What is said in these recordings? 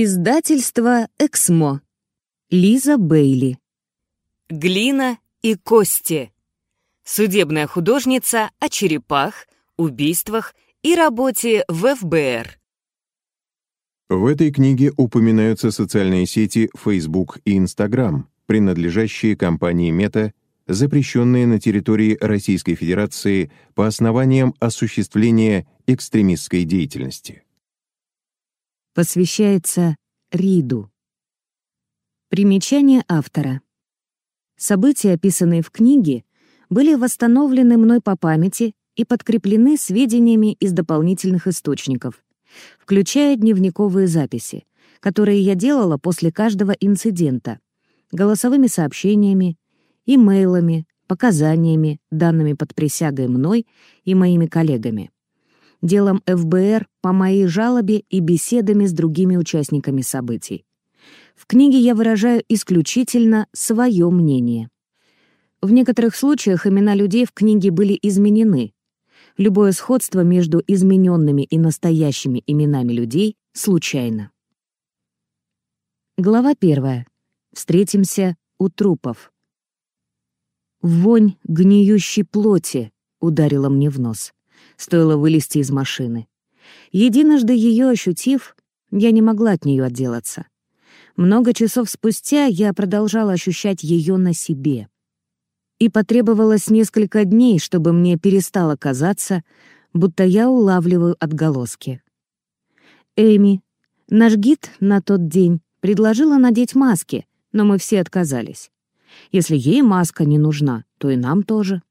Издательство «Эксмо». Лиза Бейли. Глина и кости. Судебная художница о черепах, убийствах и работе в ФБР. В этой книге упоминаются социальные сети Facebook и Instagram, принадлежащие компании Meta, запрещенные на территории Российской Федерации по основаниям осуществления экстремистской деятельности посвящается Риду. Примечание автора. События, описанные в книге, были восстановлены мной по памяти и подкреплены сведениями из дополнительных источников, включая дневниковые записи, которые я делала после каждого инцидента, голосовыми сообщениями, имейлами, показаниями, данными под присягой мной и моими коллегами делом ФБР по моей жалобе и беседами с другими участниками событий. В книге я выражаю исключительно свое мнение. В некоторых случаях имена людей в книге были изменены. Любое сходство между измененными и настоящими именами людей случайно. Глава первая. Встретимся у трупов. Вонь гниющей плоти ударила мне в нос стоило вылезти из машины. Единожды ее ощутив, я не могла от нее отделаться. Много часов спустя я продолжала ощущать ее на себе. И потребовалось несколько дней, чтобы мне перестало казаться, будто я улавливаю отголоски. Эми, наш гид на тот день, предложила надеть маски, но мы все отказались. Если ей маска не нужна, то и нам тоже.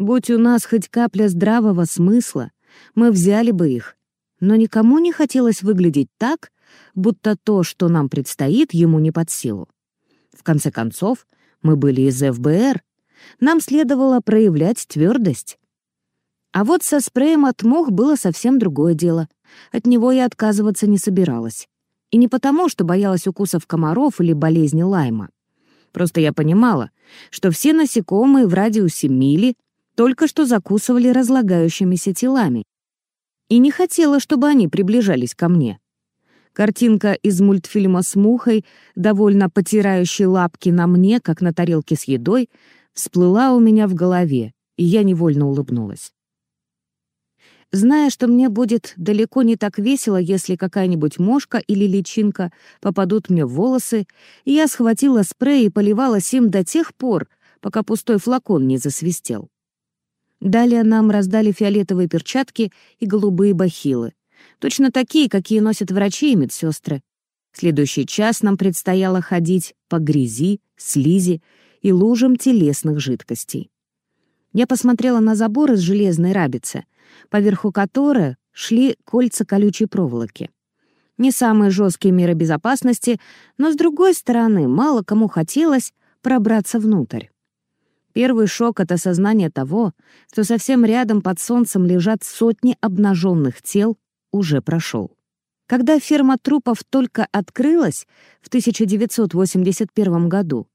Будь у нас хоть капля здравого смысла, мы взяли бы их. Но никому не хотелось выглядеть так, будто то, что нам предстоит, ему не под силу. В конце концов, мы были из ФБР. Нам следовало проявлять твердость. А вот со спреем от мух было совсем другое дело. От него я отказываться не собиралась. И не потому, что боялась укусов комаров или болезни Лайма. Просто я понимала, что все насекомые в радиусе мили только что закусывали разлагающимися телами. И не хотела, чтобы они приближались ко мне. Картинка из мультфильма с мухой, довольно потирающей лапки на мне, как на тарелке с едой, всплыла у меня в голове, и я невольно улыбнулась. Зная, что мне будет далеко не так весело, если какая-нибудь мошка или личинка попадут мне в волосы, я схватила спрей и поливала им до тех пор, пока пустой флакон не засвистел. Далее нам раздали фиолетовые перчатки и голубые бахилы. Точно такие, какие носят врачи и медсестры. Следующий час нам предстояло ходить по грязи, слизи и лужам телесных жидкостей. Я посмотрела на забор из железной рабицы, поверху которой шли кольца колючей проволоки. Не самые жесткие меры безопасности, но, с другой стороны, мало кому хотелось пробраться внутрь. Первый шок от осознания того, что совсем рядом под солнцем лежат сотни обнаженных тел, уже прошел. Когда ферма трупов только открылась в 1981 году,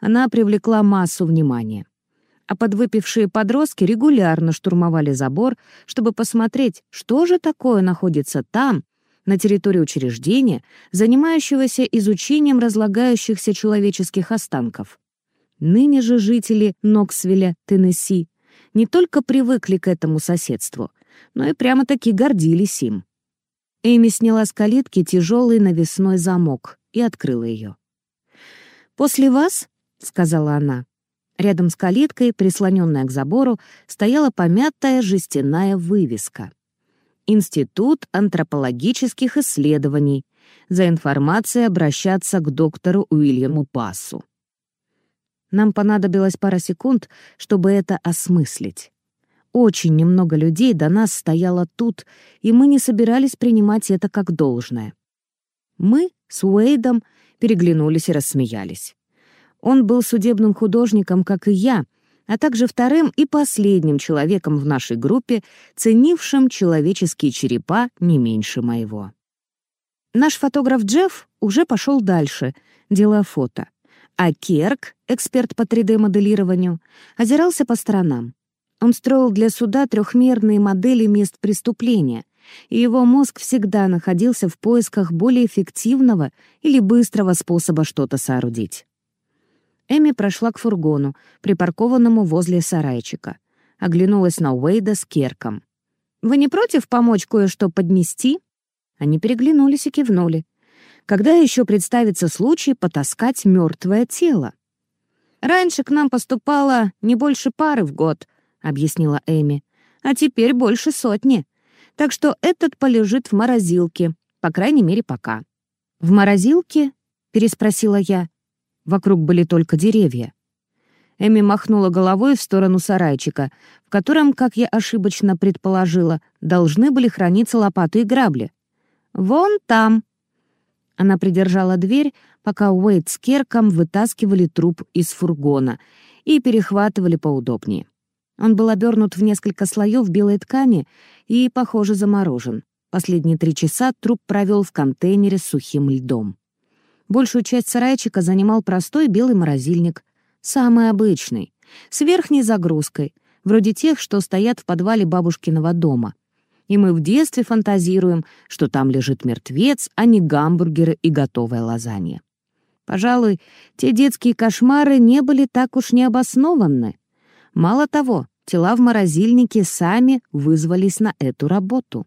она привлекла массу внимания. А подвыпившие подростки регулярно штурмовали забор, чтобы посмотреть, что же такое находится там, на территории учреждения, занимающегося изучением разлагающихся человеческих останков. Ныне же жители Ноксвилля, Теннесси, не только привыкли к этому соседству, но и прямо-таки гордились им. Эми сняла с калитки тяжелый навесной замок и открыла ее. «После вас», — сказала она, — рядом с калиткой, прислоненная к забору, стояла помятая жестяная вывеска. «Институт антропологических исследований. За информацией обращаться к доктору Уильяму Пассу». Нам понадобилось пара секунд, чтобы это осмыслить. Очень немного людей до нас стояло тут, и мы не собирались принимать это как должное. Мы с Уэйдом переглянулись и рассмеялись. Он был судебным художником, как и я, а также вторым и последним человеком в нашей группе, ценившим человеческие черепа не меньше моего. Наш фотограф Джефф уже пошел дальше, делая фото а Керк, эксперт по 3D-моделированию, озирался по сторонам. Он строил для суда трехмерные модели мест преступления, и его мозг всегда находился в поисках более эффективного или быстрого способа что-то соорудить. Эми прошла к фургону, припаркованному возле сарайчика. Оглянулась на Уэйда с Керком. «Вы не против помочь кое-что поднести?» Они переглянулись и кивнули. Когда еще представится случай потаскать мертвое тело? «Раньше к нам поступало не больше пары в год», — объяснила Эми. «А теперь больше сотни. Так что этот полежит в морозилке, по крайней мере, пока». «В морозилке?» — переспросила я. Вокруг были только деревья. Эми махнула головой в сторону сарайчика, в котором, как я ошибочно предположила, должны были храниться лопаты и грабли. «Вон там!» Она придержала дверь, пока Уэйд с Керком вытаскивали труп из фургона и перехватывали поудобнее. Он был обернут в несколько слоев белой ткани и, похоже, заморожен. Последние три часа труп провел в контейнере с сухим льдом. Большую часть сарайчика занимал простой белый морозильник, самый обычный, с верхней загрузкой, вроде тех, что стоят в подвале бабушкиного дома. И мы в детстве фантазируем, что там лежит мертвец, а не гамбургеры и готовая лазанья. Пожалуй, те детские кошмары не были так уж необоснованны. Мало того, тела в морозильнике сами вызвались на эту работу.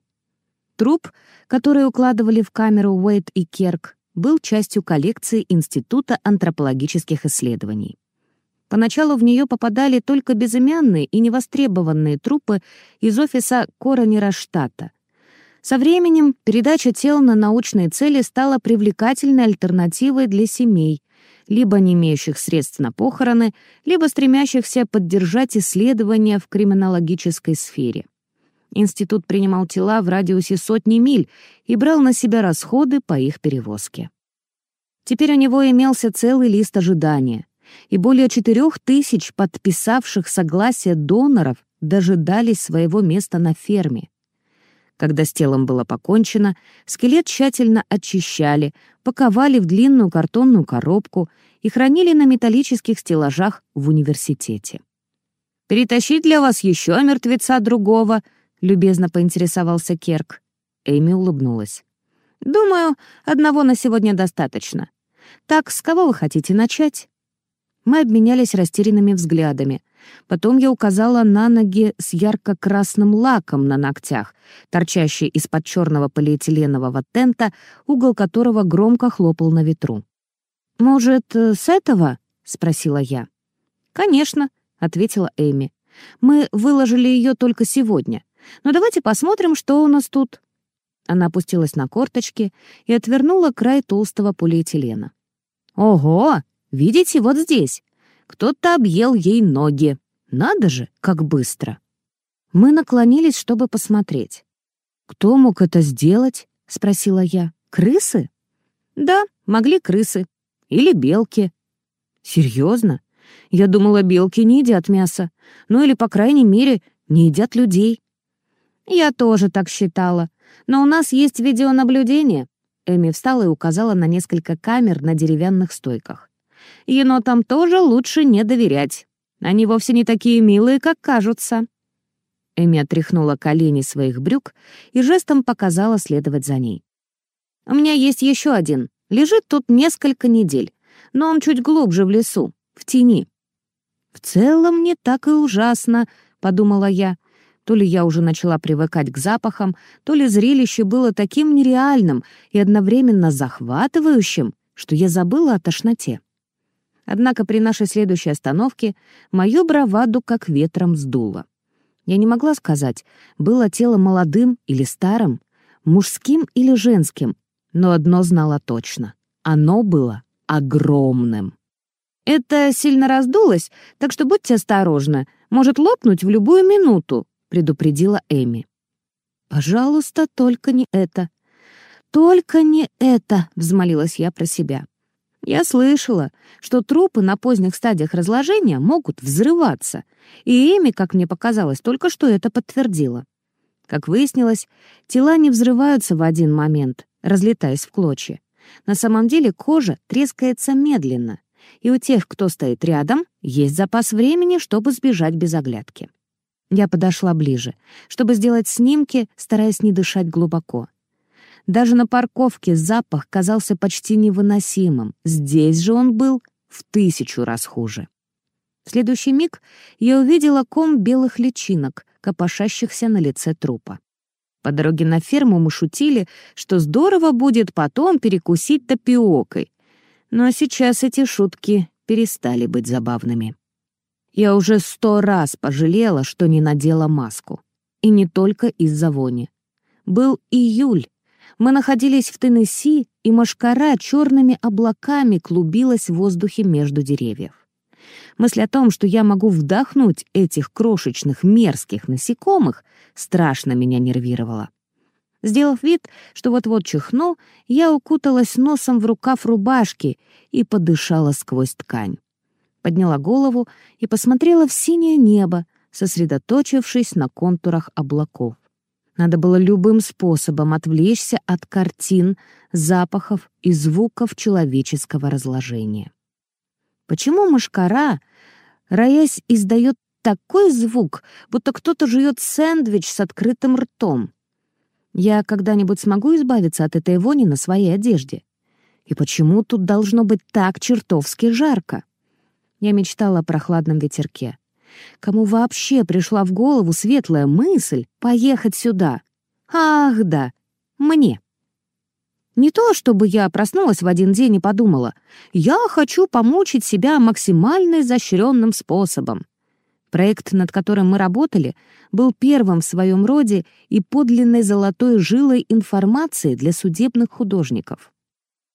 Труп, который укладывали в камеру Уэйт и Керк, был частью коллекции Института антропологических исследований. Поначалу в нее попадали только безымянные и невостребованные трупы из офиса Коронера штата. Со временем передача тел на научные цели стала привлекательной альтернативой для семей, либо не имеющих средств на похороны, либо стремящихся поддержать исследования в криминологической сфере. Институт принимал тела в радиусе сотни миль и брал на себя расходы по их перевозке. Теперь у него имелся целый лист ожидания, и более четырех тысяч подписавших согласие доноров дожидались своего места на ферме. Когда с телом было покончено, скелет тщательно очищали, паковали в длинную картонную коробку и хранили на металлических стеллажах в университете. «Перетащить для вас еще мертвеца другого?» — любезно поинтересовался Керк. Эми улыбнулась. «Думаю, одного на сегодня достаточно. Так, с кого вы хотите начать?» Мы обменялись растерянными взглядами. Потом я указала на ноги с ярко-красным лаком на ногтях, торчащий из-под черного полиэтиленового тента, угол которого громко хлопал на ветру. «Может, э, с этого?» — спросила я. «Конечно», — ответила Эми. «Мы выложили ее только сегодня. Но давайте посмотрим, что у нас тут». Она опустилась на корточки и отвернула край толстого полиэтилена. «Ого! Видите, вот здесь. Кто-то объел ей ноги. Надо же, как быстро!» Мы наклонились, чтобы посмотреть. «Кто мог это сделать?» — спросила я. «Крысы?» «Да, могли крысы. Или белки». «Серьезно? Я думала, белки не едят мясо. Ну или, по крайней мере, не едят людей». «Я тоже так считала. Но у нас есть видеонаблюдение». Эми встала и указала на несколько камер на деревянных стойках. «Енотам тоже лучше не доверять. Они вовсе не такие милые, как кажутся». Эми отряхнула колени своих брюк и жестом показала следовать за ней. «У меня есть еще один. Лежит тут несколько недель, но он чуть глубже в лесу, в тени». «В целом не так и ужасно», — подумала я. То ли я уже начала привыкать к запахам, то ли зрелище было таким нереальным и одновременно захватывающим, что я забыла о тошноте. Однако при нашей следующей остановке мою браваду как ветром сдуло. Я не могла сказать, было тело молодым или старым, мужским или женским, но одно знала точно — оно было огромным. «Это сильно раздулось, так что будьте осторожны, может лопнуть в любую минуту», — предупредила Эми. «Пожалуйста, только не это». «Только не это», — взмолилась я про себя. Я слышала, что трупы на поздних стадиях разложения могут взрываться, и Эми, как мне показалось, только что это подтвердила. Как выяснилось, тела не взрываются в один момент, разлетаясь в клочья. На самом деле кожа трескается медленно, и у тех, кто стоит рядом, есть запас времени, чтобы сбежать без оглядки. Я подошла ближе, чтобы сделать снимки, стараясь не дышать глубоко. Даже на парковке запах казался почти невыносимым. Здесь же он был в тысячу раз хуже. В следующий миг я увидела ком белых личинок, копошащихся на лице трупа. По дороге на ферму мы шутили, что здорово будет потом перекусить тапиокой. Но сейчас эти шутки перестали быть забавными. Я уже сто раз пожалела, что не надела маску. И не только из-за вони. Был июль. Мы находились в Теннесси, и машкара черными облаками клубилась в воздухе между деревьев. Мысль о том, что я могу вдохнуть этих крошечных мерзких насекомых, страшно меня нервировала. Сделав вид, что вот-вот чихну, я укуталась носом в рукав рубашки и подышала сквозь ткань. Подняла голову и посмотрела в синее небо, сосредоточившись на контурах облаков. Надо было любым способом отвлечься от картин, запахов и звуков человеческого разложения. Почему мышкара, роясь, издает такой звук, будто кто-то жует сэндвич с открытым ртом? Я когда-нибудь смогу избавиться от этой вони на своей одежде? И почему тут должно быть так чертовски жарко? Я мечтала о прохладном ветерке. Кому вообще пришла в голову светлая мысль поехать сюда? Ах да, мне. Не то, чтобы я проснулась в один день и подумала, я хочу помучить себя максимально изощренным способом. Проект, над которым мы работали, был первым в своем роде и подлинной золотой жилой информации для судебных художников.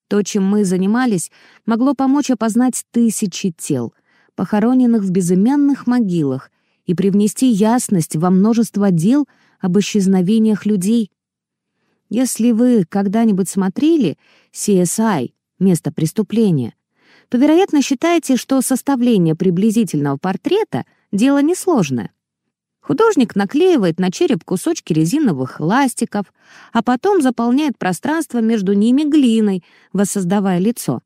То, чем мы занимались, могло помочь опознать тысячи тел, похороненных в безымянных могилах, и привнести ясность во множество дел об исчезновениях людей, если вы когда-нибудь смотрели CSI «Место преступления», то, вероятно, считаете, что составление приблизительного портрета — дело несложное. Художник наклеивает на череп кусочки резиновых ластиков, а потом заполняет пространство между ними глиной, воссоздавая лицо.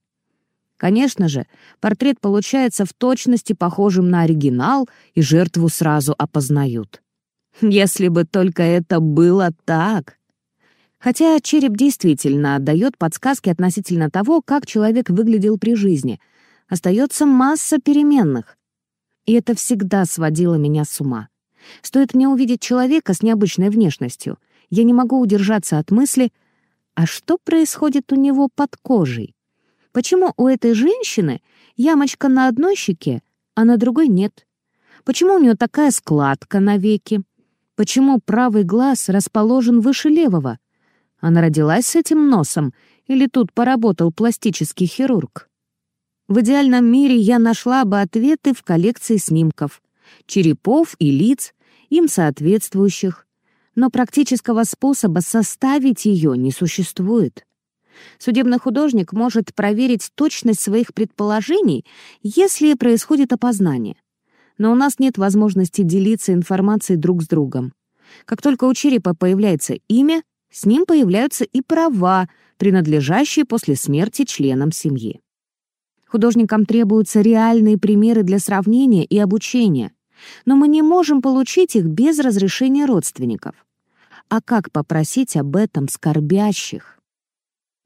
Конечно же, портрет получается в точности похожим на оригинал, и жертву сразу опознают. Если бы только это было так! Хотя череп действительно отдает подсказки относительно того, как человек выглядел при жизни. Остается масса переменных. И это всегда сводило меня с ума. Стоит мне увидеть человека с необычной внешностью, я не могу удержаться от мысли, а что происходит у него под кожей? Почему у этой женщины ямочка на одной щеке, а на другой нет? Почему у нее такая складка на веке? Почему правый глаз расположен выше левого? Она родилась с этим носом или тут поработал пластический хирург? В идеальном мире я нашла бы ответы в коллекции снимков, черепов и лиц, им соответствующих, но практического способа составить ее не существует. Судебный художник может проверить точность своих предположений, если происходит опознание. Но у нас нет возможности делиться информацией друг с другом. Как только у черепа появляется имя, с ним появляются и права, принадлежащие после смерти членам семьи. Художникам требуются реальные примеры для сравнения и обучения, но мы не можем получить их без разрешения родственников. А как попросить об этом скорбящих?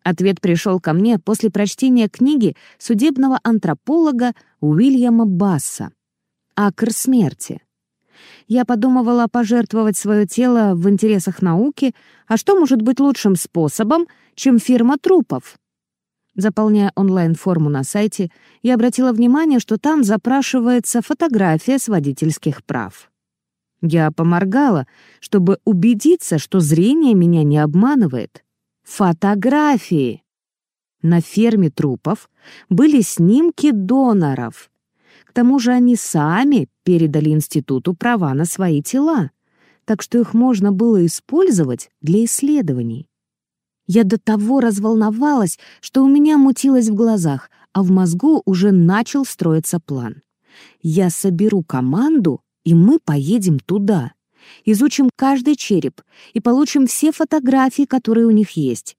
Ответ пришел ко мне после прочтения книги судебного антрополога Уильяма Басса «Акр смерти», я подумывала пожертвовать свое тело в интересах науки, а что может быть лучшим способом, чем фирма трупов? Заполняя онлайн-форму на сайте, я обратила внимание, что там запрашивается фотография с водительских прав. Я поморгала, чтобы убедиться, что зрение меня не обманывает. Фотографии! На ферме трупов были снимки доноров, к тому же они сами передали институту права на свои тела, так что их можно было использовать для исследований. Я до того разволновалась, что у меня мутилось в глазах, а в мозгу уже начал строиться план. Я соберу команду, и мы поедем туда. Изучим каждый череп и получим все фотографии, которые у них есть.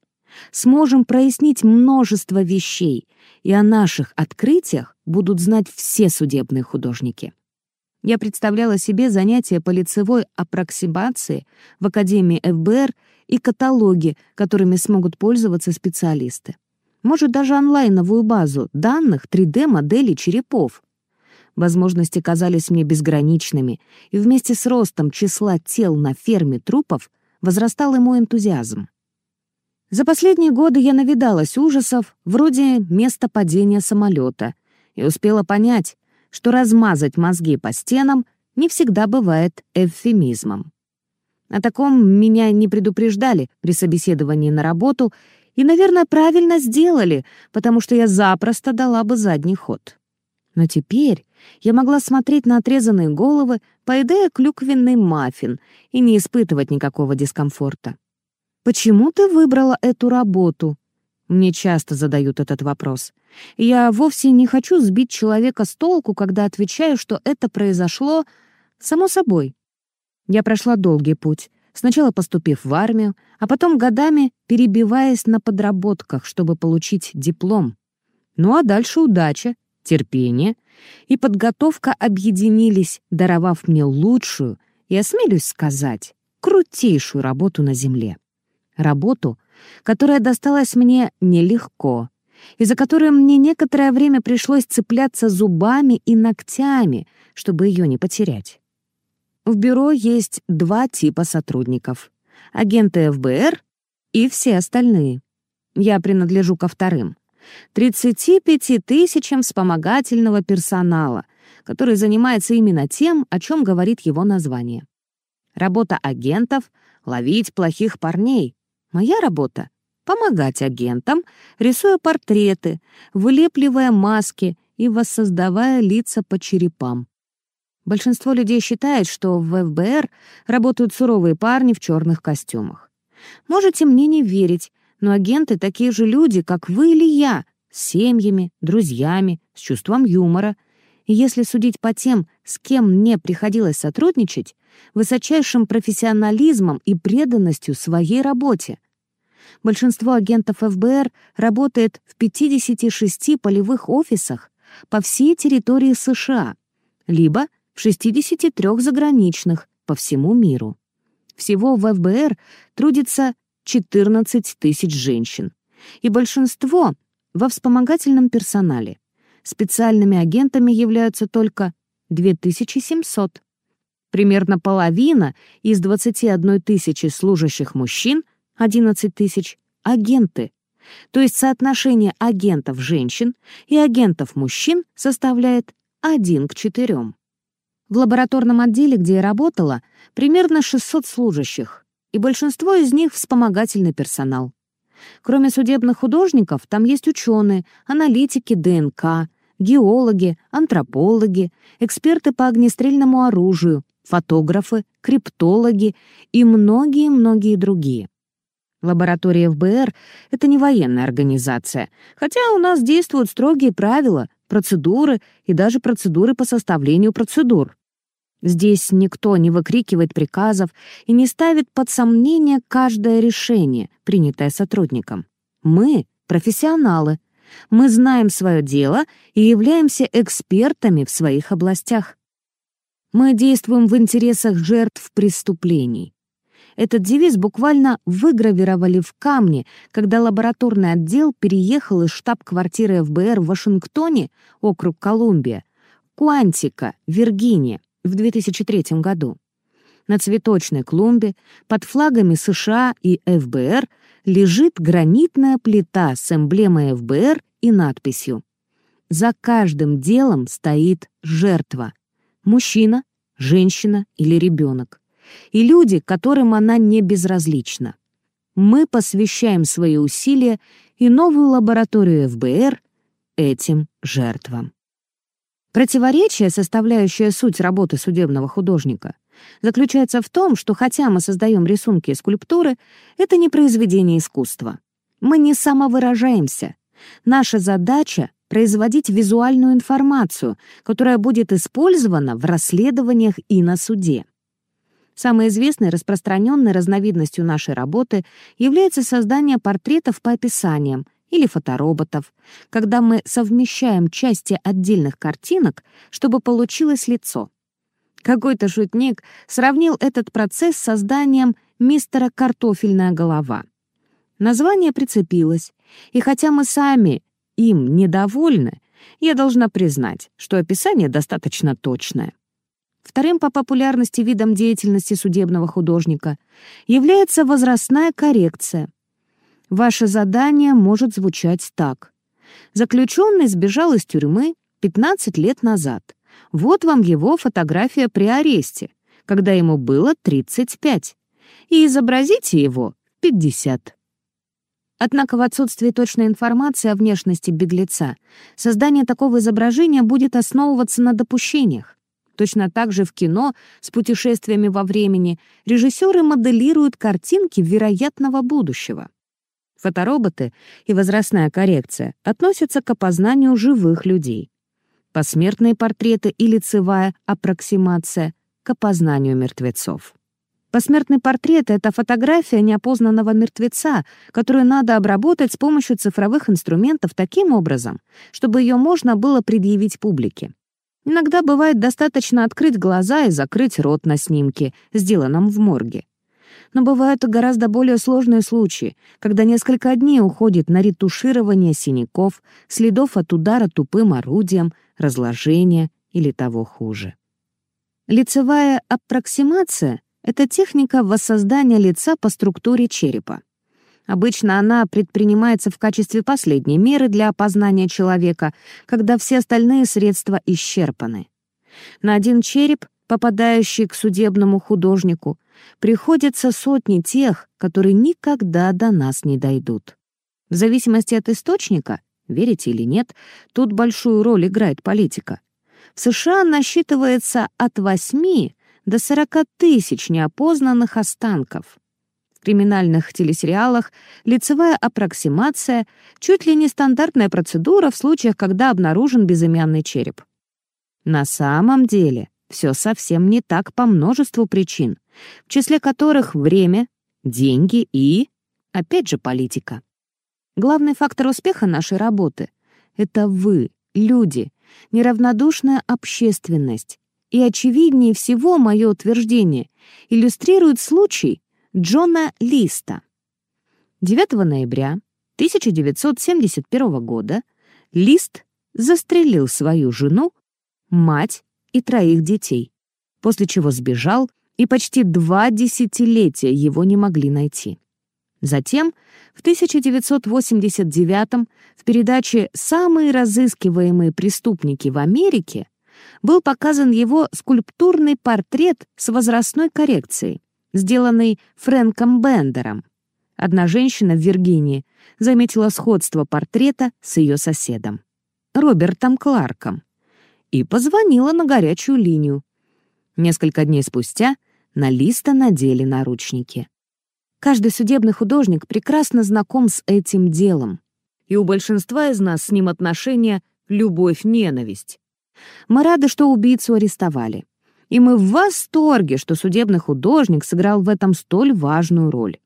Сможем прояснить множество вещей, и о наших открытиях будут знать все судебные художники. Я представляла себе занятия по лицевой аппроксимации в Академии ФБР и каталоги, которыми смогут пользоваться специалисты. Может, даже онлайновую базу данных 3D-моделей черепов. Возможности казались мне безграничными, и вместе с ростом числа тел на ферме трупов возрастал и мой энтузиазм. За последние годы я навидалась ужасов, вроде места падения самолета, и успела понять, что размазать мозги по стенам не всегда бывает эвфемизмом. О таком меня не предупреждали при собеседовании на работу и, наверное, правильно сделали, потому что я запросто дала бы задний ход. Но теперь я могла смотреть на отрезанные головы, поедая клюквенный маффин и не испытывать никакого дискомфорта. «Почему ты выбрала эту работу?» Мне часто задают этот вопрос. Я вовсе не хочу сбить человека с толку, когда отвечаю, что это произошло само собой. Я прошла долгий путь, сначала поступив в армию, а потом годами перебиваясь на подработках, чтобы получить диплом. Ну а дальше удача, терпение и подготовка объединились, даровав мне лучшую и, осмелюсь сказать, крутейшую работу на земле. Работу, которая досталась мне нелегко, и за которой мне некоторое время пришлось цепляться зубами и ногтями, чтобы ее не потерять. В бюро есть два типа сотрудников — агенты ФБР и все остальные. Я принадлежу ко вторым. 35 тысячам вспомогательного персонала, который занимается именно тем, о чем говорит его название. Работа агентов — ловить плохих парней. Моя работа помогать агентам, рисуя портреты, вылепливая маски и воссоздавая лица по черепам. Большинство людей считает, что в ФБР работают суровые парни в черных костюмах. Можете мне не верить, но агенты такие же люди, как вы или я, с семьями, друзьями, с чувством юмора. И если судить по тем, с кем мне приходилось сотрудничать, высочайшим профессионализмом и преданностью своей работе — Большинство агентов ФБР работает в 56 полевых офисах по всей территории США, либо в 63 заграничных по всему миру. Всего в ФБР трудится 14 тысяч женщин, и большинство во вспомогательном персонале. Специальными агентами являются только 2700. Примерно половина из 21 тысячи служащих мужчин 11 тысяч, агенты. То есть соотношение агентов женщин и агентов мужчин составляет 1 к 4. В лабораторном отделе, где я работала, примерно 600 служащих, и большинство из них — вспомогательный персонал. Кроме судебных художников, там есть ученые, аналитики ДНК, геологи, антропологи, эксперты по огнестрельному оружию, фотографы, криптологи и многие-многие другие. Лаборатория ФБР — это не военная организация, хотя у нас действуют строгие правила, процедуры и даже процедуры по составлению процедур. Здесь никто не выкрикивает приказов и не ставит под сомнение каждое решение, принятое сотрудником. Мы — профессионалы. Мы знаем свое дело и являемся экспертами в своих областях. Мы действуем в интересах жертв преступлений. Этот девиз буквально выгравировали в камне, когда лабораторный отдел переехал из штаб-квартиры ФБР в Вашингтоне, округ Колумбия, Куантика, Виргиния, в 2003 году. На цветочной клумбе под флагами США и ФБР лежит гранитная плита с эмблемой ФБР и надписью «За каждым делом стоит жертва. Мужчина, женщина или ребенок и люди, которым она не безразлична. Мы посвящаем свои усилия и новую лабораторию ФБР этим жертвам. Противоречие, составляющее суть работы судебного художника, заключается в том, что хотя мы создаем рисунки и скульптуры, это не произведение искусства. Мы не самовыражаемся. Наша задача — производить визуальную информацию, которая будет использована в расследованиях и на суде. Самой известной распространенной разновидностью нашей работы является создание портретов по описаниям или фотороботов, когда мы совмещаем части отдельных картинок, чтобы получилось лицо. Какой-то шутник сравнил этот процесс с созданием мистера «Картофельная голова». Название прицепилось, и хотя мы сами им недовольны, я должна признать, что описание достаточно точное. Вторым по популярности видом деятельности судебного художника является возрастная коррекция. Ваше задание может звучать так. Заключенный сбежал из тюрьмы 15 лет назад. Вот вам его фотография при аресте, когда ему было 35. И изобразите его 50. Однако в отсутствии точной информации о внешности беглеца создание такого изображения будет основываться на допущениях. Точно так же в кино с путешествиями во времени режиссеры моделируют картинки вероятного будущего. Фотороботы и возрастная коррекция относятся к опознанию живых людей. Посмертные портреты и лицевая аппроксимация — к опознанию мертвецов. Посмертный портрет — это фотография неопознанного мертвеца, которую надо обработать с помощью цифровых инструментов таким образом, чтобы ее можно было предъявить публике. Иногда бывает достаточно открыть глаза и закрыть рот на снимке, сделанном в морге. Но бывают и гораздо более сложные случаи, когда несколько дней уходит на ретуширование синяков, следов от удара тупым орудием, разложения или того хуже. Лицевая аппроксимация — это техника воссоздания лица по структуре черепа. Обычно она предпринимается в качестве последней меры для опознания человека, когда все остальные средства исчерпаны. На один череп, попадающий к судебному художнику, приходится сотни тех, которые никогда до нас не дойдут. В зависимости от источника, верите или нет, тут большую роль играет политика. В США насчитывается от 8 до 40 тысяч неопознанных останков. В криминальных телесериалах лицевая аппроксимация — чуть ли не стандартная процедура в случаях, когда обнаружен безымянный череп. На самом деле все совсем не так по множеству причин, в числе которых время, деньги и, опять же, политика. Главный фактор успеха нашей работы — это вы, люди, неравнодушная общественность, и очевиднее всего мое утверждение иллюстрирует случай Джона Листа. 9 ноября 1971 года Лист застрелил свою жену, мать и троих детей, после чего сбежал, и почти два десятилетия его не могли найти. Затем, в 1989 в передаче «Самые разыскиваемые преступники в Америке» был показан его скульптурный портрет с возрастной коррекцией, сделанный Фрэнком Бендером. Одна женщина в Виргинии заметила сходство портрета с ее соседом, Робертом Кларком, и позвонила на горячую линию. Несколько дней спустя на Листа надели наручники. Каждый судебный художник прекрасно знаком с этим делом, и у большинства из нас с ним отношения любовь-ненависть. Мы рады, что убийцу арестовали. И мы в восторге, что судебный художник сыграл в этом столь важную роль.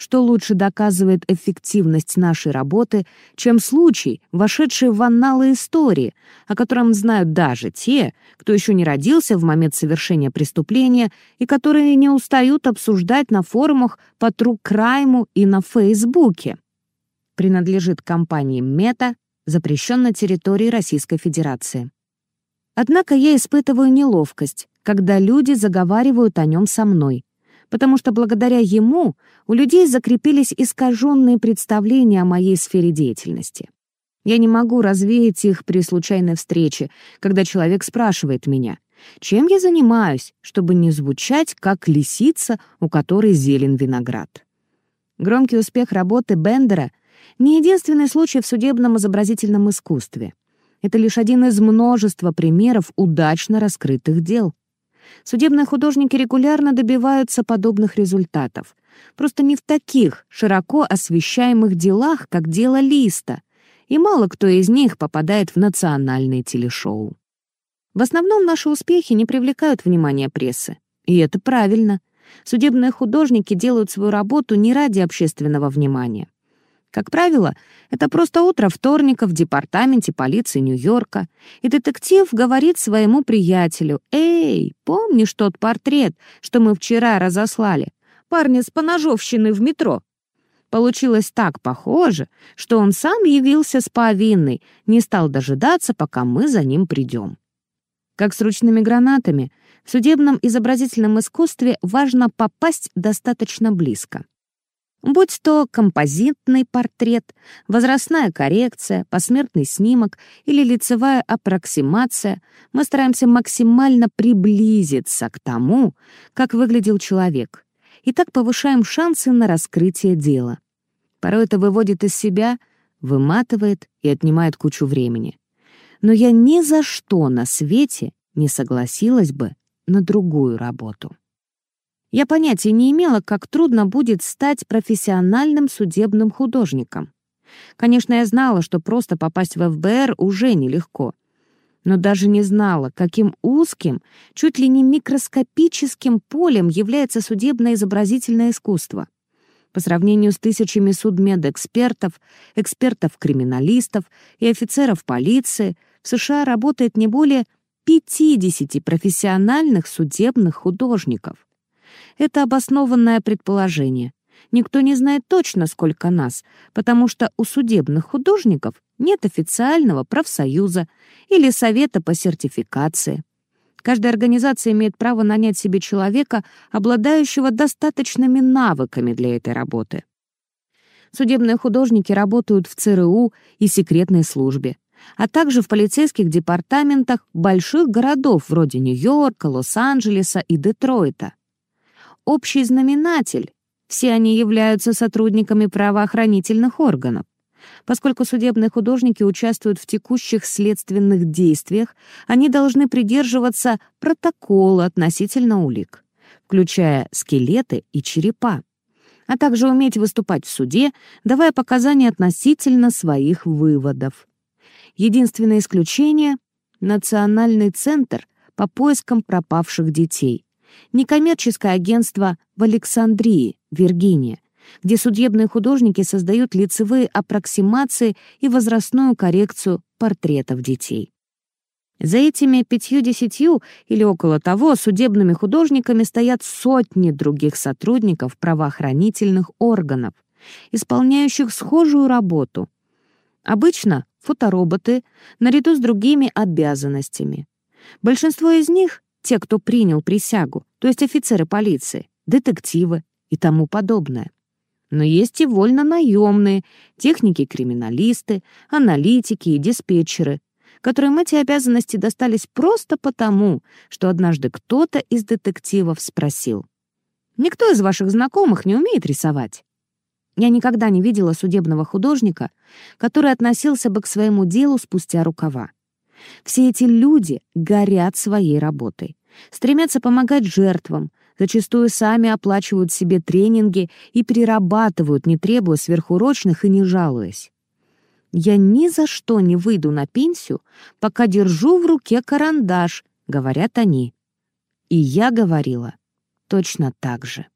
Что лучше доказывает эффективность нашей работы, чем случай, вошедший в анналы истории, о котором знают даже те, кто еще не родился в момент совершения преступления и которые не устают обсуждать на форумах по True Crime и на Фейсбуке. Принадлежит компании Мета, запрещен на территории Российской Федерации. Однако я испытываю неловкость, когда люди заговаривают о нем со мной, потому что благодаря ему у людей закрепились искаженные представления о моей сфере деятельности. Я не могу развеять их при случайной встрече, когда человек спрашивает меня, чем я занимаюсь, чтобы не звучать как лисица, у которой зелен виноград. Громкий успех работы Бендера — не единственный случай в судебном изобразительном искусстве. Это лишь один из множества примеров удачно раскрытых дел. Судебные художники регулярно добиваются подобных результатов. Просто не в таких широко освещаемых делах, как дело Листа, и мало кто из них попадает в национальные телешоу. В основном наши успехи не привлекают внимания прессы. И это правильно. Судебные художники делают свою работу не ради общественного внимания. Как правило, это просто утро вторника в департаменте полиции Нью-Йорка, и детектив говорит своему приятелю, «Эй, помнишь тот портрет, что мы вчера разослали? Парня с поножовщиной в метро?» Получилось так похоже, что он сам явился с повинной, не стал дожидаться, пока мы за ним придем. Как с ручными гранатами, в судебном изобразительном искусстве важно попасть достаточно близко. Будь то композитный портрет, возрастная коррекция, посмертный снимок или лицевая аппроксимация, мы стараемся максимально приблизиться к тому, как выглядел человек, и так повышаем шансы на раскрытие дела. Порой это выводит из себя, выматывает и отнимает кучу времени. Но я ни за что на свете не согласилась бы на другую работу. Я понятия не имела, как трудно будет стать профессиональным судебным художником. Конечно, я знала, что просто попасть в ФБР уже нелегко. Но даже не знала, каким узким, чуть ли не микроскопическим полем является судебное изобразительное искусство. По сравнению с тысячами судмедэкспертов, экспертов-криминалистов и офицеров полиции, в США работает не более 50 профессиональных судебных художников. Это обоснованное предположение. Никто не знает точно, сколько нас, потому что у судебных художников нет официального профсоюза или совета по сертификации. Каждая организация имеет право нанять себе человека, обладающего достаточными навыками для этой работы. Судебные художники работают в ЦРУ и секретной службе, а также в полицейских департаментах больших городов вроде Нью-Йорка, Лос-Анджелеса и Детройта общий знаменатель. Все они являются сотрудниками правоохранительных органов. Поскольку судебные художники участвуют в текущих следственных действиях, они должны придерживаться протокола относительно улик, включая скелеты и черепа, а также уметь выступать в суде, давая показания относительно своих выводов. Единственное исключение — Национальный центр по поискам пропавших детей — некоммерческое агентство в Александрии, Виргиния, где судебные художники создают лицевые аппроксимации и возрастную коррекцию портретов детей. За этими пятью-десятью или около того судебными художниками стоят сотни других сотрудников правоохранительных органов, исполняющих схожую работу. Обычно фотороботы наряду с другими обязанностями. Большинство из них те, кто принял присягу, то есть офицеры полиции, детективы и тому подобное. Но есть и вольно-наемные, техники-криминалисты, аналитики и диспетчеры, которым эти обязанности достались просто потому, что однажды кто-то из детективов спросил. «Никто из ваших знакомых не умеет рисовать?» Я никогда не видела судебного художника, который относился бы к своему делу спустя рукава. Все эти люди горят своей работой, стремятся помогать жертвам, зачастую сами оплачивают себе тренинги и перерабатывают, не требуя сверхурочных и не жалуясь. «Я ни за что не выйду на пенсию, пока держу в руке карандаш», — говорят они. И я говорила точно так же.